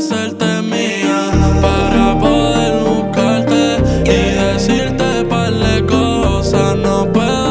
سلط میات پال گو سن پار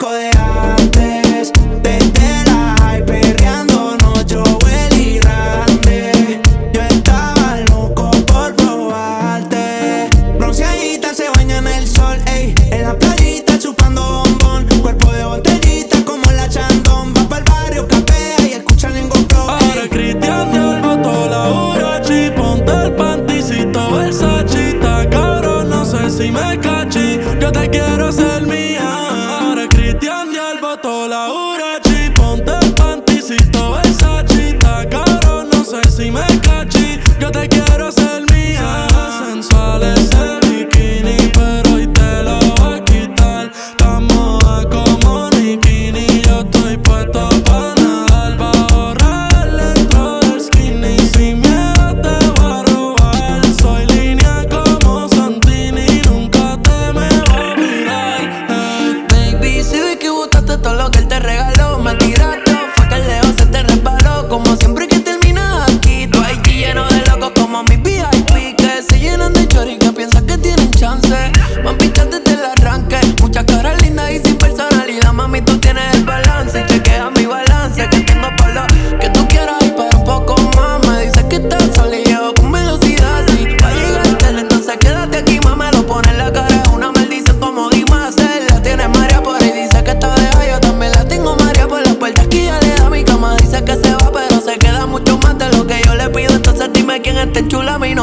گیارہ سال سال کیما گمنی تھو